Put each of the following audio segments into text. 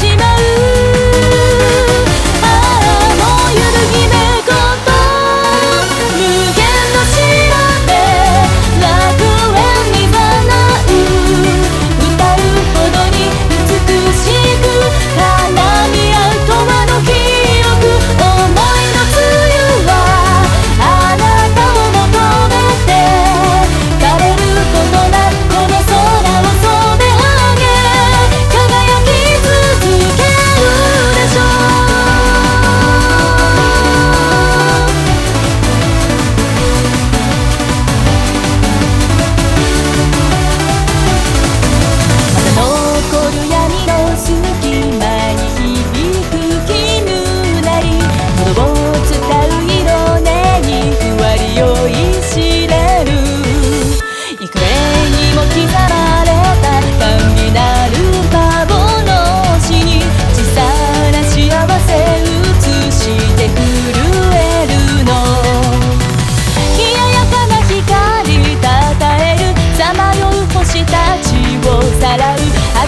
しまう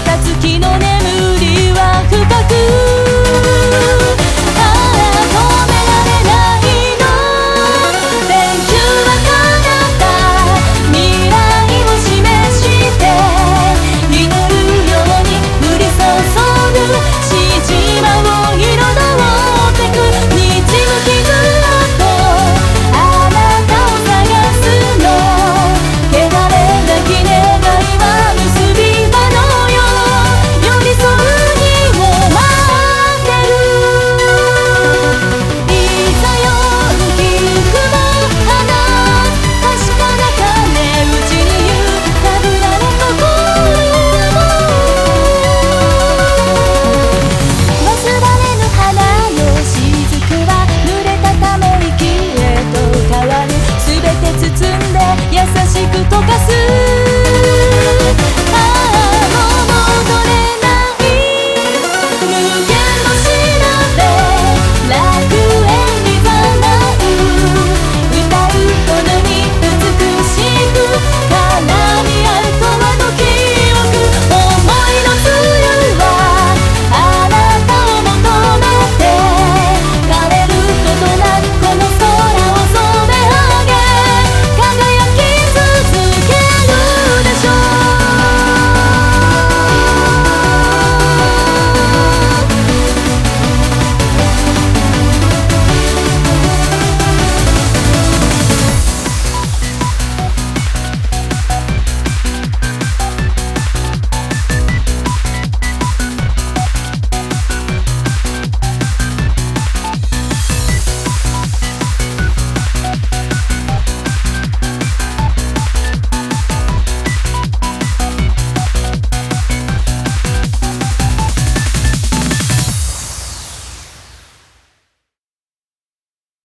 た月のね